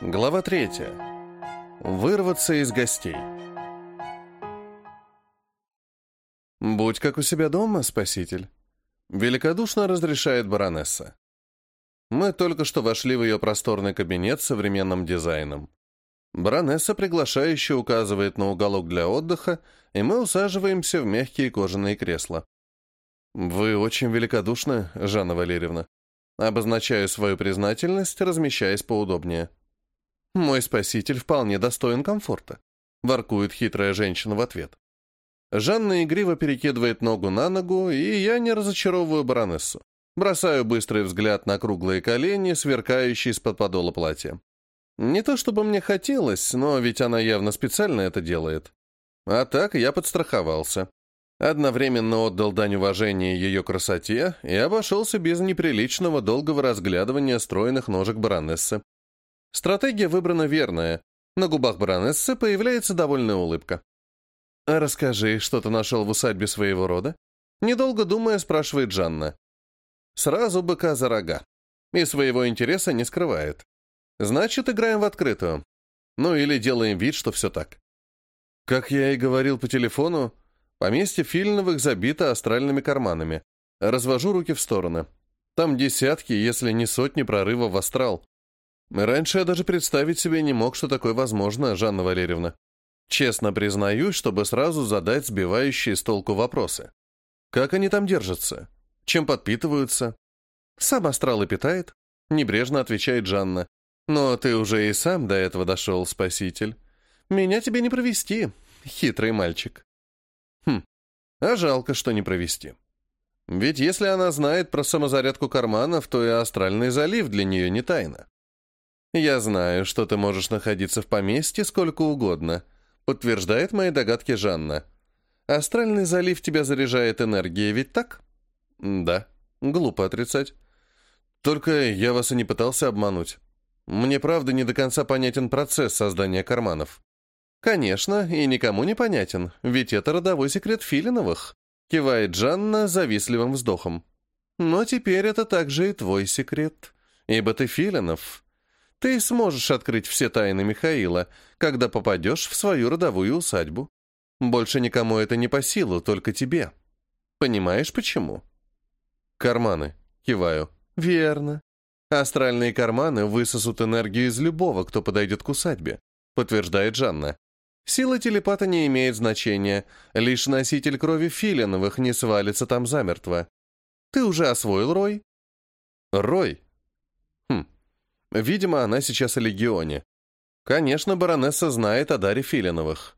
Глава третья. Вырваться из гостей. «Будь как у себя дома, спаситель», — великодушно разрешает баронесса. Мы только что вошли в ее просторный кабинет с современным дизайном. Баронесса приглашающе указывает на уголок для отдыха, и мы усаживаемся в мягкие кожаные кресла. «Вы очень великодушны, Жанна Валерьевна», Обозначаю свою признательность, размещаясь поудобнее. «Мой спаситель вполне достоин комфорта», — воркует хитрая женщина в ответ. Жанна игриво перекидывает ногу на ногу, и я не разочаровываю баронессу. Бросаю быстрый взгляд на круглые колени, сверкающие из-под подола платья. Не то чтобы мне хотелось, но ведь она явно специально это делает. А так я подстраховался. Одновременно отдал дань уважения ее красоте и обошелся без неприличного долгого разглядывания стройных ножек баронессы. Стратегия выбрана верная. На губах баронессы появляется довольная улыбка. «Расскажи, что ты нашел в усадьбе своего рода?» Недолго думая, спрашивает Жанна. Сразу быка за рога. И своего интереса не скрывает. Значит, играем в открытую. Ну или делаем вид, что все так. Как я и говорил по телефону, Поместье Филиновых забито астральными карманами. Развожу руки в стороны. Там десятки, если не сотни прорывов в астрал. Раньше я даже представить себе не мог, что такое возможно, Жанна Валерьевна. Честно признаюсь, чтобы сразу задать сбивающие с толку вопросы. Как они там держатся? Чем подпитываются? Сам астрал и питает, небрежно отвечает Жанна. Но ты уже и сам до этого дошел, спаситель. Меня тебе не провести, хитрый мальчик. Хм, а жалко, что не провести. Ведь если она знает про самозарядку карманов, то и астральный залив для нее не тайна. «Я знаю, что ты можешь находиться в поместье сколько угодно», подтверждает мои догадки Жанна. «Астральный залив тебя заряжает энергией, ведь так?» «Да. Глупо отрицать. Только я вас и не пытался обмануть. Мне, правда, не до конца понятен процесс создания карманов. «Конечно, и никому не понятен, ведь это родовой секрет Филиновых», кивает Жанна завистливым вздохом. «Но теперь это также и твой секрет, ибо ты Филинов. Ты сможешь открыть все тайны Михаила, когда попадешь в свою родовую усадьбу. Больше никому это не по силу, только тебе. Понимаешь, почему?» «Карманы», киваю. «Верно. Астральные карманы высосут энергию из любого, кто подойдет к усадьбе», подтверждает Жанна. Сила телепата не имеет значения, лишь носитель крови филиновых не свалится там замертво. Ты уже освоил Рой? Рой? Хм. Видимо, она сейчас о Легионе. Конечно, баронесса знает о даре филиновых.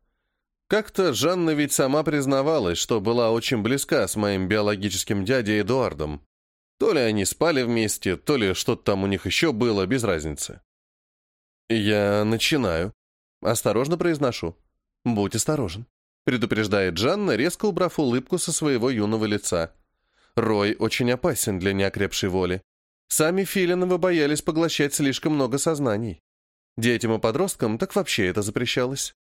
Как-то Жанна ведь сама признавалась, что была очень близка с моим биологическим дядей Эдуардом. То ли они спали вместе, то ли что-то там у них еще было, без разницы. Я начинаю. Осторожно произношу. «Будь осторожен», — предупреждает Жанна, резко убрав улыбку со своего юного лица. Рой очень опасен для неокрепшей воли. Сами Филиновы боялись поглощать слишком много сознаний. Детям и подросткам так вообще это запрещалось.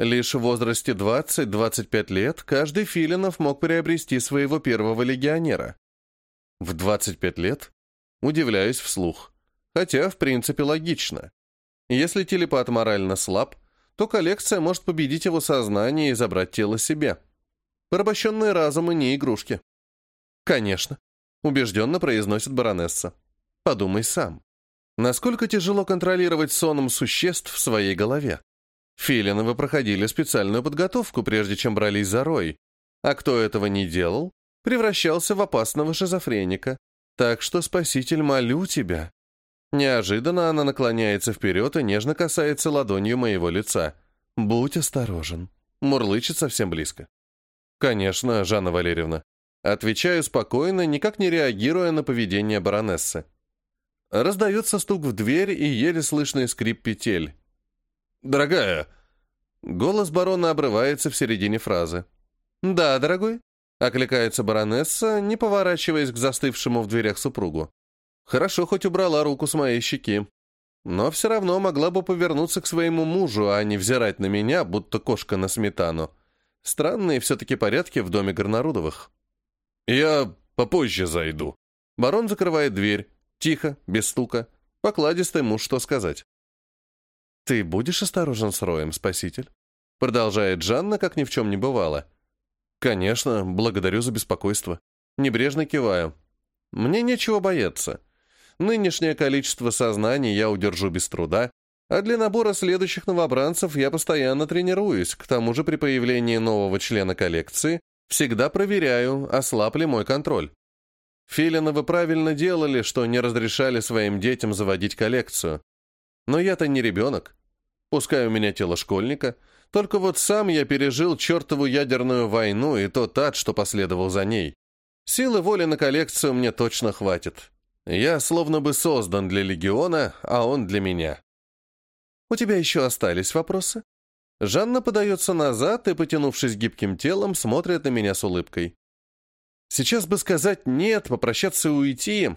Лишь в возрасте 20-25 лет каждый Филинов мог приобрести своего первого легионера. В 25 лет? Удивляюсь вслух. Хотя, в принципе, логично. Если телепат морально слаб, то коллекция может победить его сознание и забрать тело себе. Порабощенные разумы не игрушки. Конечно, убежденно произносит баронесса. Подумай сам. Насколько тяжело контролировать соном существ в своей голове? Филиновы проходили специальную подготовку, прежде чем брались за рой. А кто этого не делал, превращался в опасного шизофреника. Так что, спаситель, молю тебя, Неожиданно она наклоняется вперед и нежно касается ладонью моего лица. «Будь осторожен». Мурлычет совсем близко. «Конечно, Жанна Валерьевна». Отвечаю спокойно, никак не реагируя на поведение баронессы. Раздается стук в дверь и еле слышный скрип петель. «Дорогая!» Голос барона обрывается в середине фразы. «Да, дорогой?» — окликается баронесса, не поворачиваясь к застывшему в дверях супругу. Хорошо хоть убрала руку с моей щеки. Но все равно могла бы повернуться к своему мужу, а не взирать на меня, будто кошка на сметану. Странные все-таки порядки в доме Горнарудовых. «Я попозже зайду». Барон закрывает дверь. Тихо, без стука. Покладистый муж, что сказать. «Ты будешь осторожен с Роем, спаситель?» Продолжает Жанна, как ни в чем не бывало. «Конечно, благодарю за беспокойство». Небрежно киваю. «Мне нечего бояться. Нынешнее количество сознаний я удержу без труда, а для набора следующих новобранцев я постоянно тренируюсь, к тому же при появлении нового члена коллекции всегда проверяю, ослаб ли мой контроль. Филиновы правильно делали, что не разрешали своим детям заводить коллекцию. Но я-то не ребенок. Пускай у меня тело школьника, только вот сам я пережил чертову ядерную войну и тот ад, что последовал за ней. Силы воли на коллекцию мне точно хватит. Я словно бы создан для Легиона, а он для меня. У тебя еще остались вопросы? Жанна подается назад и, потянувшись гибким телом, смотрит на меня с улыбкой. Сейчас бы сказать «нет», попрощаться и уйти.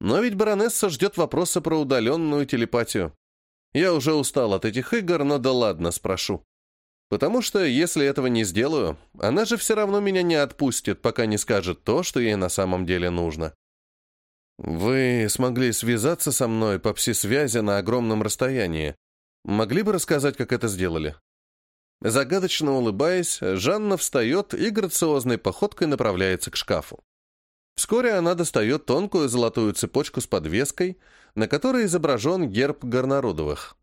Но ведь баронесса ждет вопроса про удаленную телепатию. Я уже устал от этих игр, но да ладно, спрошу. Потому что, если этого не сделаю, она же все равно меня не отпустит, пока не скажет то, что ей на самом деле нужно. Вы смогли связаться со мной по пси-связи на огромном расстоянии. Могли бы рассказать, как это сделали? Загадочно улыбаясь, Жанна встает и грациозной походкой направляется к шкафу. Вскоре она достает тонкую золотую цепочку с подвеской, на которой изображен герб Горнарудовых.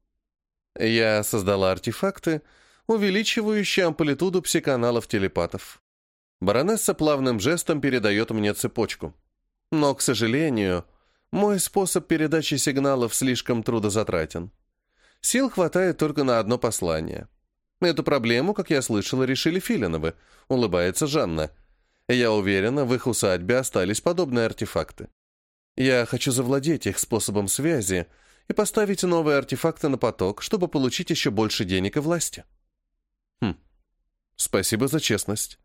Я создала артефакты, увеличивающие амплитуду психоаналов телепатов. Баронесса плавным жестом передает мне цепочку. Но, к сожалению, мой способ передачи сигналов слишком трудозатратен. Сил хватает только на одно послание. Эту проблему, как я слышала, решили Филиновы, улыбается Жанна. Я уверена, в их усадьбе остались подобные артефакты. Я хочу завладеть их способом связи и поставить новые артефакты на поток, чтобы получить еще больше денег и власти. Хм. Спасибо за честность.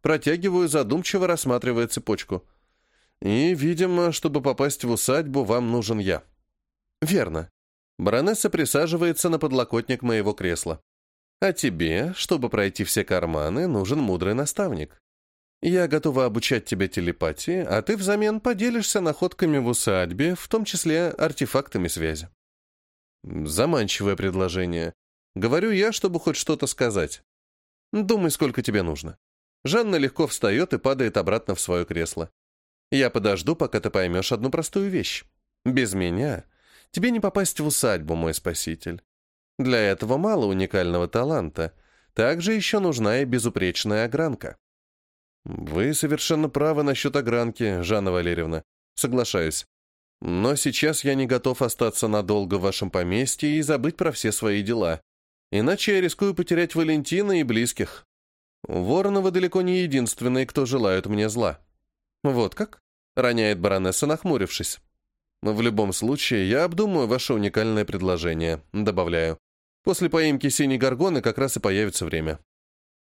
Протягиваю, задумчиво рассматривая цепочку. И, видимо, чтобы попасть в усадьбу, вам нужен я. Верно. Баронесса присаживается на подлокотник моего кресла. А тебе, чтобы пройти все карманы, нужен мудрый наставник. Я готова обучать тебя телепатии, а ты взамен поделишься находками в усадьбе, в том числе артефактами связи. Заманчивое предложение. Говорю я, чтобы хоть что-то сказать. Думай, сколько тебе нужно. Жанна легко встает и падает обратно в свое кресло. Я подожду, пока ты поймешь одну простую вещь. Без меня тебе не попасть в усадьбу, мой спаситель. Для этого мало уникального таланта. Также еще нужна и безупречная огранка. Вы совершенно правы насчет огранки, Жанна Валерьевна. Соглашаюсь. Но сейчас я не готов остаться надолго в вашем поместье и забыть про все свои дела. Иначе я рискую потерять Валентина и близких. Воронова далеко не единственные, кто желают мне зла. Вот как? Роняет баронесса, нахмурившись. В любом случае, я обдумаю ваше уникальное предложение, добавляю. После поимки синей горгоны как раз и появится время.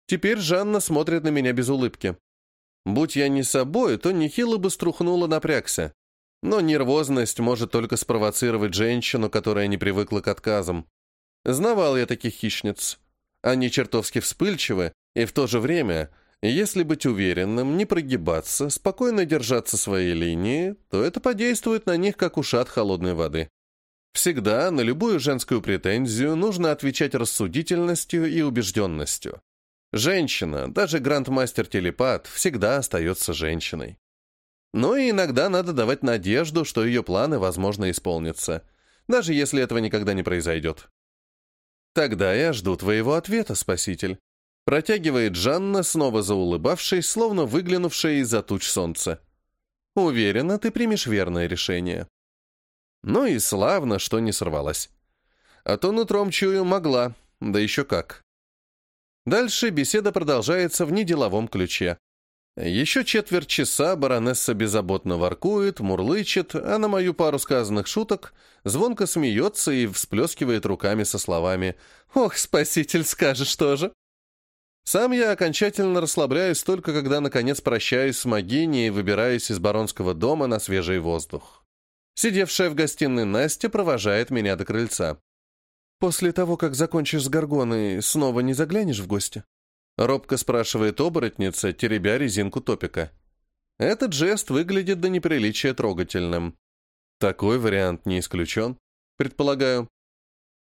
Теперь Жанна смотрит на меня без улыбки. Будь я не собой, то нехило бы струхнула напрягся. Но нервозность может только спровоцировать женщину, которая не привыкла к отказам. Знавал я таких хищниц. Они чертовски вспыльчивы, и в то же время если быть уверенным, не прогибаться, спокойно держаться своей линии, то это подействует на них, как ушат холодной воды. Всегда на любую женскую претензию нужно отвечать рассудительностью и убежденностью. Женщина, даже грандмастер-телепат, всегда остается женщиной. Но и иногда надо давать надежду, что ее планы, возможно, исполнятся, даже если этого никогда не произойдет. Тогда я жду твоего ответа, спаситель. Протягивает Жанна, снова заулыбавшись, словно выглянувшая из-за туч солнца. Уверена, ты примешь верное решение. Ну и славно, что не сорвалась. А то нутром чую могла, да еще как. Дальше беседа продолжается в неделовом ключе. Еще четверть часа баронесса беззаботно воркует, мурлычет, а на мою пару сказанных шуток звонко смеется и всплескивает руками со словами «Ох, спаситель, скажешь тоже!» Сам я окончательно расслабляюсь только когда наконец прощаюсь с Магини и выбираюсь из баронского дома на свежий воздух. Сидевшая в гостиной Настя провожает меня до крыльца. «После того, как закончишь с Горгоной, снова не заглянешь в гости?» Робко спрашивает оборотница, теребя резинку топика. Этот жест выглядит до неприличия трогательным. Такой вариант не исключен, предполагаю.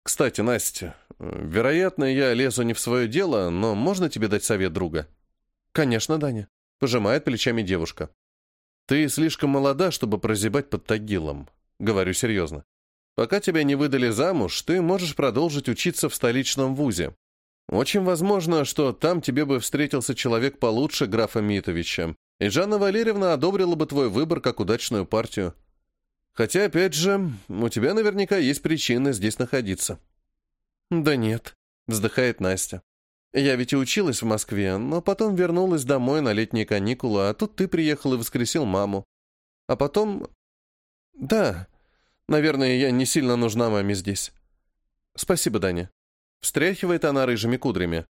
Кстати, Настя, вероятно, я лезу не в свое дело, но можно тебе дать совет друга? Конечно, Даня. Пожимает плечами девушка. Ты слишком молода, чтобы прозябать под Тагилом. Говорю серьезно. Пока тебя не выдали замуж, ты можешь продолжить учиться в столичном вузе. Очень возможно, что там тебе бы встретился человек получше графа Митовича, и Жанна Валерьевна одобрила бы твой выбор как удачную партию. Хотя, опять же, у тебя наверняка есть причины здесь находиться». «Да нет», — вздыхает Настя. «Я ведь и училась в Москве, но потом вернулась домой на летние каникулы, а тут ты приехал и воскресил маму. А потом... Да, наверное, я не сильно нужна маме здесь. Спасибо, Даня». Встряхивает она рыжими кудрями.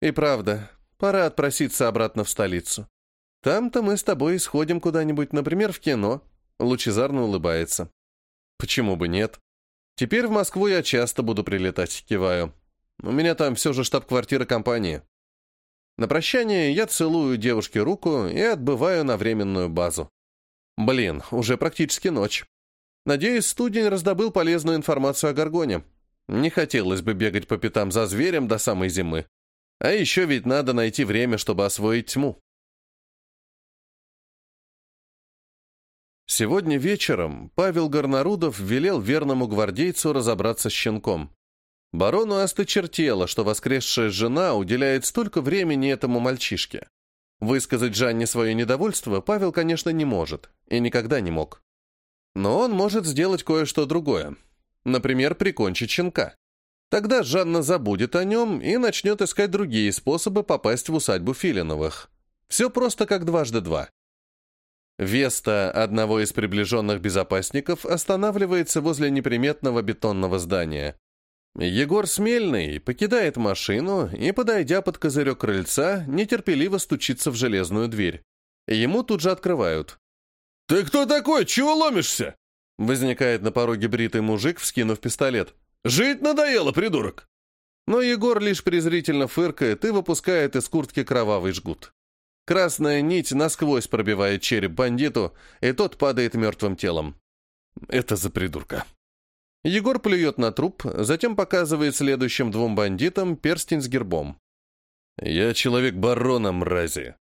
«И правда, пора отпроситься обратно в столицу. Там-то мы с тобой сходим куда-нибудь, например, в кино, Лучезарно улыбается. Почему бы нет? Теперь в Москву я часто буду прилетать, киваю. У меня там все же штаб-квартира компании. На прощание я целую девушке руку и отбываю на временную базу. Блин, уже практически ночь. Надеюсь, студень раздобыл полезную информацию о Гаргоне. Не хотелось бы бегать по пятам за зверем до самой зимы. А еще ведь надо найти время, чтобы освоить тьму. Сегодня вечером Павел Горнарудов велел верному гвардейцу разобраться с щенком. Барону осточертело, что воскресшая жена уделяет столько времени этому мальчишке. Высказать Жанне свое недовольство Павел, конечно, не может, и никогда не мог. Но он может сделать кое-что другое. Например, прикончить щенка. Тогда Жанна забудет о нем и начнет искать другие способы попасть в усадьбу Филиновых. Все просто как дважды два. Веста одного из приближенных безопасников останавливается возле неприметного бетонного здания. Егор Смельный покидает машину и, подойдя под козырек крыльца, нетерпеливо стучится в железную дверь. Ему тут же открывают. «Ты кто такой? Чего ломишься?» Возникает на пороге бритый мужик, вскинув пистолет. «Жить надоело, придурок!» Но Егор лишь презрительно фыркает и выпускает из куртки кровавый жгут. Красная нить насквозь пробивает череп бандиту, и тот падает мертвым телом. Это за придурка. Егор плюет на труп, затем показывает следующим двум бандитам перстень с гербом. «Я человек барона, мрази.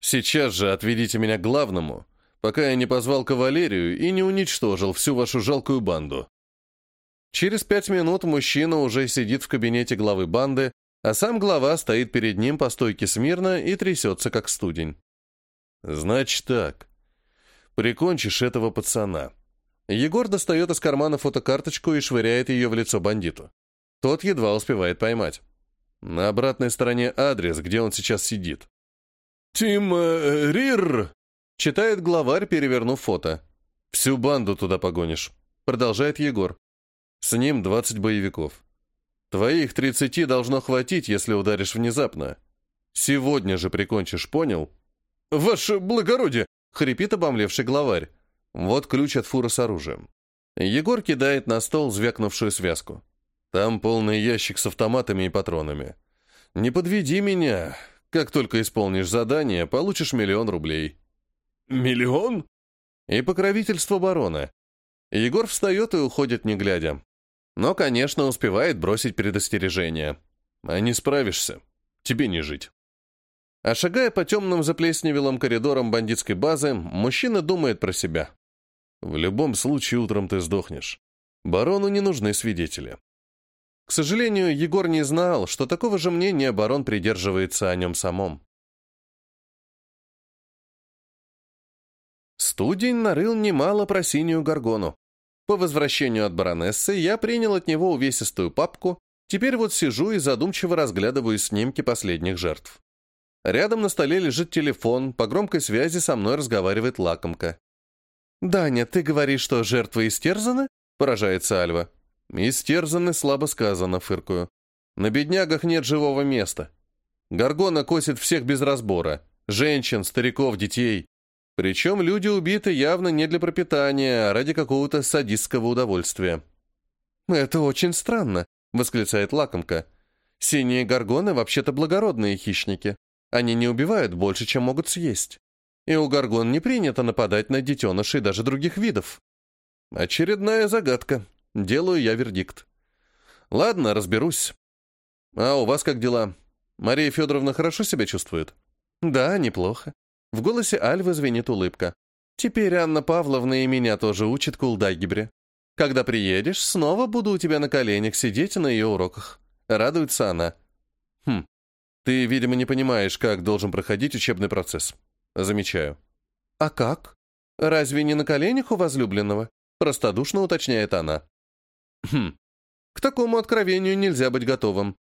Сейчас же отведите меня к главному, пока я не позвал кавалерию и не уничтожил всю вашу жалкую банду». Через пять минут мужчина уже сидит в кабинете главы банды, а сам глава стоит перед ним по стойке смирно и трясется, как студень. «Значит так. Прикончишь этого пацана». Егор достает из кармана фотокарточку и швыряет ее в лицо бандиту. Тот едва успевает поймать. На обратной стороне адрес, где он сейчас сидит. «Тим Рир», — читает главарь, перевернув фото. «Всю банду туда погонишь», — продолжает Егор. «С ним 20 боевиков. Твоих тридцати должно хватить, если ударишь внезапно. Сегодня же прикончишь, понял? Ваше благородие! Хрипит обомлевший главарь. Вот ключ от фуры с оружием. Егор кидает на стол звякнувшую связку. Там полный ящик с автоматами и патронами. Не подведи меня. Как только исполнишь задание, получишь миллион рублей. Миллион? И покровительство барона. Егор встает и уходит, не глядя. Но, конечно, успевает бросить предостережение. А не справишься, тебе не жить. А шагая по темным заплесневелым коридорам бандитской базы, мужчина думает про себя. В любом случае утром ты сдохнешь. Барону не нужны свидетели. К сожалению, Егор не знал, что такого же мнения барон придерживается о нем самом. Студень нарыл немало про синюю горгону. По возвращению от баронессы я принял от него увесистую папку, теперь вот сижу и задумчиво разглядываю снимки последних жертв. Рядом на столе лежит телефон, по громкой связи со мной разговаривает лакомка. «Даня, ты говоришь, что жертвы истерзаны?» — поражается Альва. «Истерзаны, слабо сказано», — фыркую. «На беднягах нет живого места. Гаргона косит всех без разбора. Женщин, стариков, детей. Причем люди убиты явно не для пропитания, а ради какого-то садистского удовольствия. «Это очень странно», — восклицает лакомка. «Синие горгоны вообще-то благородные хищники. Они не убивают больше, чем могут съесть. И у горгон не принято нападать на детенышей даже других видов». Очередная загадка. Делаю я вердикт. Ладно, разберусь. А у вас как дела? Мария Федоровна хорошо себя чувствует? Да, неплохо. В голосе Альвы звенит улыбка. Теперь Анна Павловна и меня тоже учит кулдагибре. Когда приедешь, снова буду у тебя на коленях сидеть на ее уроках. Радуется она. Хм, ты, видимо, не понимаешь, как должен проходить учебный процесс. Замечаю. А как? Разве не на коленях у возлюбленного? Простодушно уточняет она. Хм, к такому откровению нельзя быть готовым.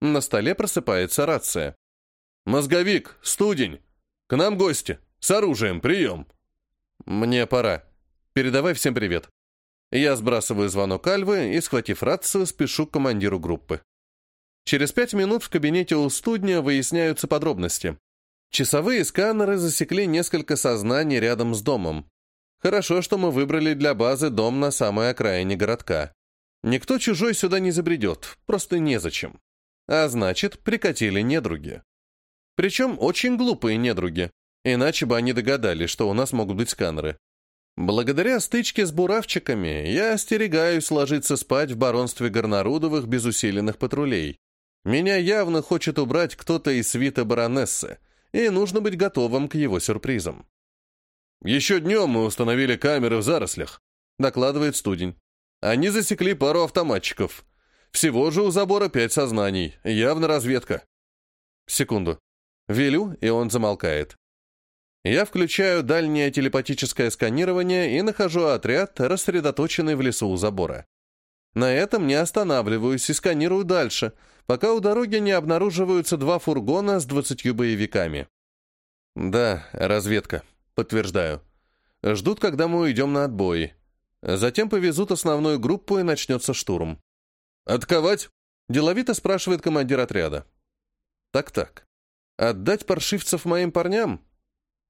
На столе просыпается рация. «Мозговик, студень! К нам гости! С оружием, прием!» «Мне пора. Передавай всем привет». Я сбрасываю звонок Альвы и, схватив рацию, спешу к командиру группы. Через пять минут в кабинете у студня выясняются подробности. Часовые сканеры засекли несколько сознаний рядом с домом. Хорошо, что мы выбрали для базы дом на самой окраине городка. Никто чужой сюда не забредет, просто незачем. А значит, прикатили недруги. Причем очень глупые недруги, иначе бы они догадались, что у нас могут быть сканеры. Благодаря стычке с буравчиками я остерегаюсь ложиться спать в баронстве Горнарудовых без усиленных патрулей. Меня явно хочет убрать кто-то из свита баронессы, и нужно быть готовым к его сюрпризам. «Еще днем мы установили камеры в зарослях», — докладывает студень. «Они засекли пару автоматчиков. Всего же у забора пять сознаний. Явно разведка». Секунду. Велю, и он замолкает. Я включаю дальнее телепатическое сканирование и нахожу отряд, рассредоточенный в лесу у забора. На этом не останавливаюсь и сканирую дальше, пока у дороги не обнаруживаются два фургона с двадцатью боевиками. Да, разведка. Подтверждаю. Ждут, когда мы уйдем на отбой. Затем повезут основную группу и начнется штурм. «Отковать?» — деловито спрашивает командир отряда. «Так-так. Отдать паршивцев моим парням?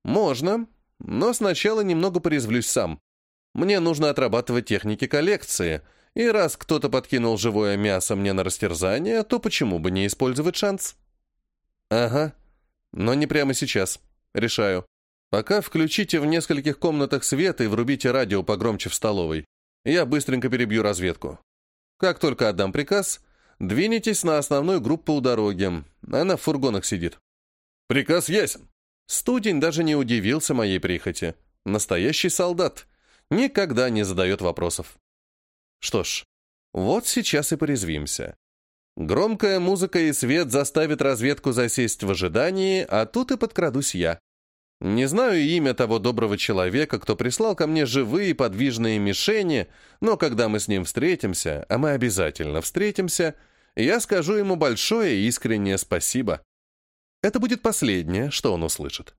Можно, но сначала немного порезвлюсь сам. Мне нужно отрабатывать техники коллекции, и раз кто-то подкинул живое мясо мне на растерзание, то почему бы не использовать шанс? Ага, но не прямо сейчас. Решаю. Пока включите в нескольких комнатах свет и врубите радио погромче в столовой. Я быстренько перебью разведку. Как только отдам приказ, двинетесь на основную группу у дороги. Она в фургонах сидит. Приказ ясен. Студень даже не удивился моей прихоти. Настоящий солдат. Никогда не задает вопросов. Что ж, вот сейчас и порезвимся. Громкая музыка и свет заставит разведку засесть в ожидании, а тут и подкрадусь я. Не знаю имя того доброго человека, кто прислал ко мне живые подвижные мишени, но когда мы с ним встретимся, а мы обязательно встретимся, я скажу ему большое искреннее спасибо. Это будет последнее, что он услышит.